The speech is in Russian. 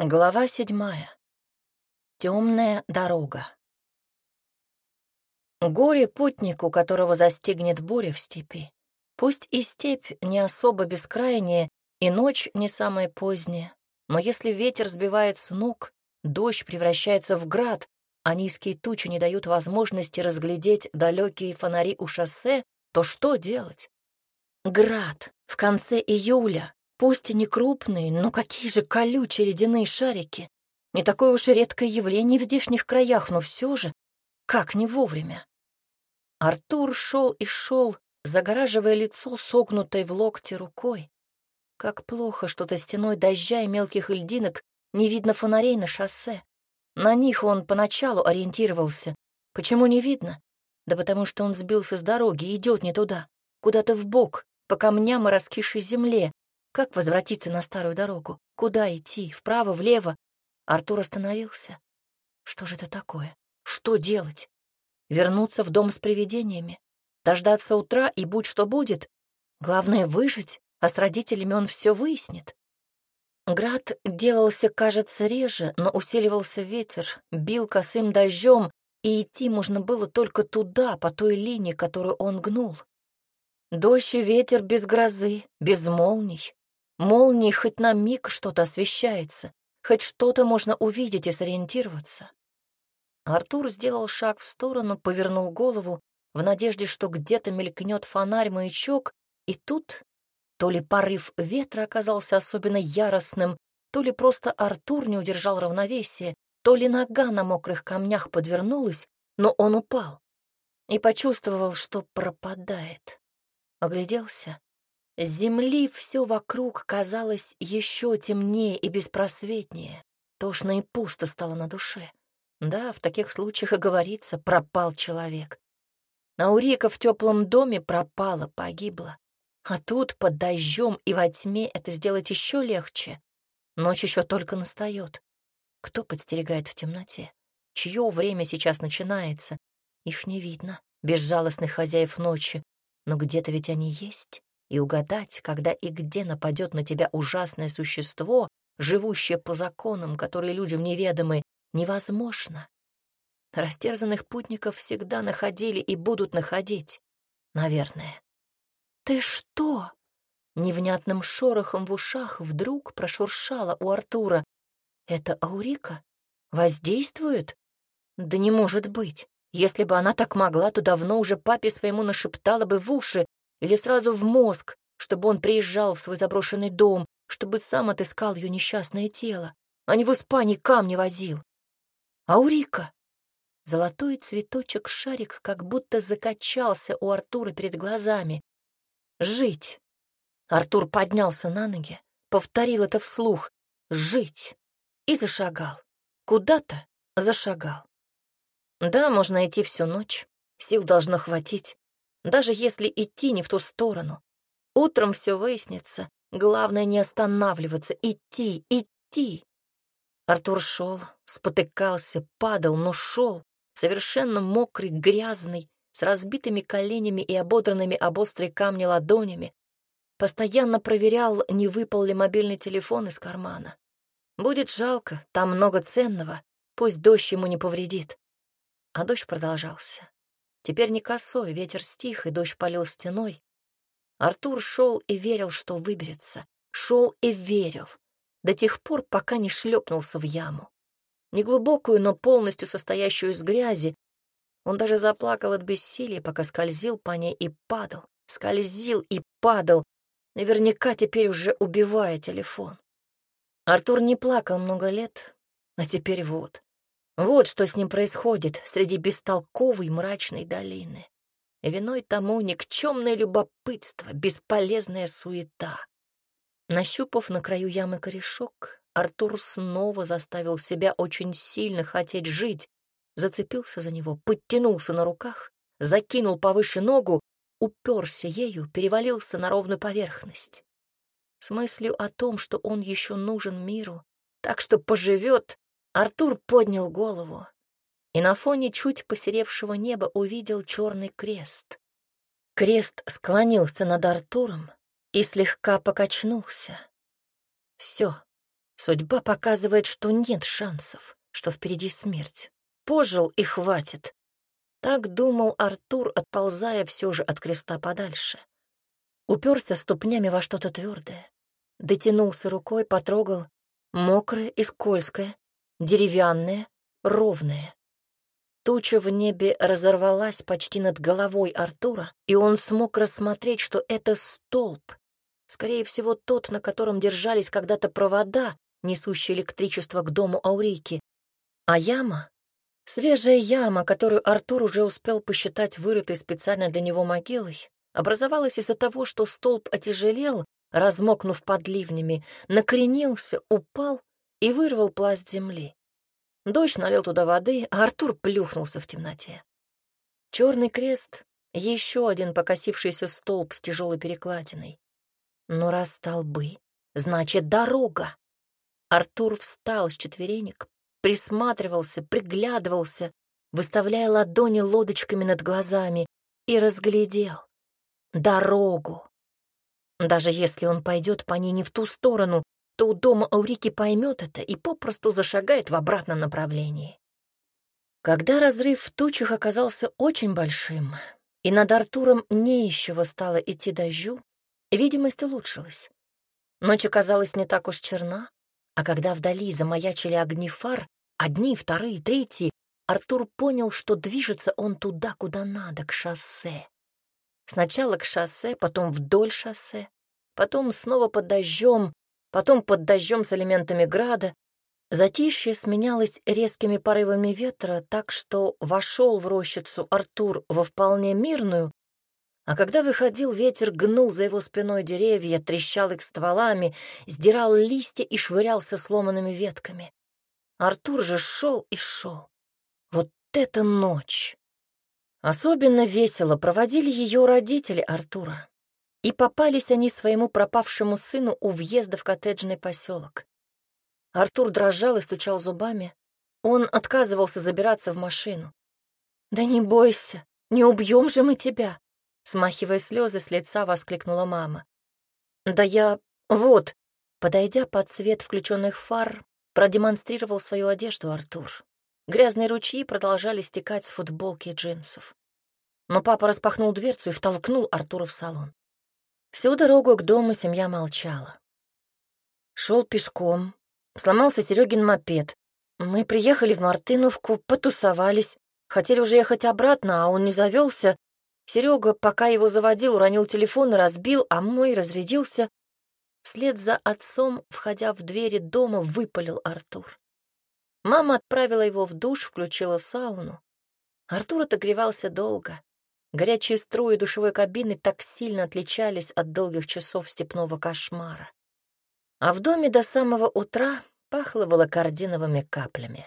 Глава седьмая. Темная дорога. Горе путнику, которого застигнет буря в степи. Пусть и степь не особо бескрайняя, и ночь не самая поздняя, но если ветер сбивает с ног, дождь превращается в град, а низкие тучи не дают возможности разглядеть далекие фонари у шоссе, то что делать? Град в конце июля, Пусть и не крупные, но какие же колючие ледяные шарики. Не такое уж и редкое явление в здешних краях, но все же, как не вовремя. Артур шел и шел, загораживая лицо согнутой в локте рукой. Как плохо, что-то стеной дождя и мелких льдинок не видно фонарей на шоссе. На них он поначалу ориентировался. Почему не видно? Да потому что он сбился с дороги и идет не туда, куда-то в бок, по камням и раскисшей земле, как возвратиться на старую дорогу? Куда идти? Вправо, влево? Артур остановился. Что же это такое? Что делать? Вернуться в дом с привидениями? Дождаться утра и будь что будет? Главное — выжить, а с родителями он все выяснит. Град делался, кажется, реже, но усиливался ветер, бил косым дождем, и идти можно было только туда, по той линии, которую он гнул. Дождь и ветер без грозы, без молний, Молнией хоть на миг что-то освещается, хоть что-то можно увидеть и сориентироваться. Артур сделал шаг в сторону, повернул голову в надежде, что где-то мелькнет фонарь-маячок, и тут то ли порыв ветра оказался особенно яростным, то ли просто Артур не удержал равновесия, то ли нога на мокрых камнях подвернулась, но он упал и почувствовал, что пропадает. Огляделся с земли все вокруг казалось еще темнее и беспросветнее. Тошно и пусто стало на душе. Да, в таких случаях и говорится, пропал человек. Наурика в теплом доме пропала, погибла. А тут под дождем и во тьме это сделать еще легче. Ночь еще только настает. Кто подстерегает в темноте? Чье время сейчас начинается? Их не видно, безжалостных хозяев ночи. Но где-то ведь они есть и угадать, когда и где нападет на тебя ужасное существо, живущее по законам, которые людям неведомы, невозможно. Растерзанных путников всегда находили и будут находить. Наверное. «Ты что?» Невнятным шорохом в ушах вдруг прошуршала у Артура. «Это Аурика? Воздействует? Да не может быть. Если бы она так могла, то давно уже папе своему нашептала бы в уши, или сразу в мозг, чтобы он приезжал в свой заброшенный дом, чтобы сам отыскал ее несчастное тело, а не в Испании камни возил. Аурика! Золотой цветочек-шарик как будто закачался у Артура перед глазами. «Жить!» Артур поднялся на ноги, повторил это вслух. «Жить!» И зашагал. Куда-то зашагал. Да, можно идти всю ночь. Сил должно хватить даже если идти не в ту сторону. Утром все выяснится. Главное не останавливаться, идти, идти. Артур шел, спотыкался, падал, но шел, совершенно мокрый, грязный, с разбитыми коленями и ободранными об острые камни ладонями. Постоянно проверял, не выпал ли мобильный телефон из кармана. Будет жалко, там много ценного, пусть дождь ему не повредит. А дождь продолжался. Теперь не косой, ветер стих, и дождь полил стеной. Артур шел и верил, что выберется. Шел и верил. До тех пор, пока не шлепнулся в яму. Неглубокую, но полностью состоящую из грязи. Он даже заплакал от бессилия, пока скользил по ней и падал. Скользил и падал, наверняка теперь уже убивая телефон. Артур не плакал много лет, а теперь вот. Вот что с ним происходит среди бестолковой мрачной долины. Виной тому никчемное любопытство, бесполезная суета. Нащупав на краю ямы корешок, Артур снова заставил себя очень сильно хотеть жить, зацепился за него, подтянулся на руках, закинул повыше ногу, уперся ею, перевалился на ровную поверхность. С мыслью о том, что он еще нужен миру, так что поживет, Артур поднял голову и на фоне чуть посеревшего неба увидел черный крест. Крест склонился над Артуром и слегка покачнулся. Все, Судьба показывает, что нет шансов, что впереди смерть. Пожил и хватит. Так думал Артур, отползая все же от креста подальше. Уперся ступнями во что-то твердое. Дотянулся рукой, потрогал. Мокрое и скользкое, деревянное, ровное. Туча в небе разорвалась почти над головой Артура, и он смог рассмотреть, что это столб. Скорее всего, тот, на котором держались когда-то провода, несущие электричество к дому Аурики. А яма? Свежая яма, которую Артур уже успел посчитать вырытой специально для него могилой, образовалась из-за того, что столб отяжелел, размокнув под ливнями, накренился, упал и вырвал пласт земли. Дождь налил туда воды, а Артур плюхнулся в темноте. Черный крест — еще один покосившийся столб с тяжелой перекладиной. Но раз столбы, значит, дорога. Артур встал с четверенек, присматривался, приглядывался, выставляя ладони лодочками над глазами, и разглядел дорогу. Даже если он пойдет по ней не в ту сторону, то у дома Аурики поймет это и попросту зашагает в обратном направлении. Когда разрыв в тучах оказался очень большим, и над Артуром не еще стало идти дождю, видимость улучшилась. Ночь оказалась не так уж черна, а когда вдали замаячили огни фар, одни, вторые, третьи, Артур понял, что движется он туда, куда надо, к шоссе. Сначала к шоссе, потом вдоль шоссе, потом снова под дождем, потом под дождем с элементами града. Затишье сменялось резкими порывами ветра, так что вошел в рощицу Артур во вполне мирную, а когда выходил, ветер гнул за его спиной деревья, трещал их стволами, сдирал листья и швырялся сломанными ветками. Артур же шел и шел. Вот это ночь! Особенно весело проводили ее родители Артура и попались они своему пропавшему сыну у въезда в коттеджный поселок. Артур дрожал и стучал зубами. Он отказывался забираться в машину. «Да не бойся, не убьем же мы тебя!» Смахивая слезы с лица, воскликнула мама. «Да я... вот...» Подойдя под свет включенных фар, продемонстрировал свою одежду Артур. Грязные ручьи продолжали стекать с футболки и джинсов. Но папа распахнул дверцу и втолкнул Артура в салон. Всю дорогу к дому семья молчала. Шел пешком, сломался Серегин мопед. Мы приехали в Мартыновку, потусовались. Хотели уже ехать обратно, а он не завелся. Серега, пока его заводил, уронил телефон и разбил, а мой разрядился. Вслед за отцом, входя в двери дома, выпалил Артур. Мама отправила его в душ, включила сауну. Артур отогревался долго. Горячие струи душевой кабины так сильно отличались от долгих часов степного кошмара. А в доме до самого утра пахло волокординовыми каплями.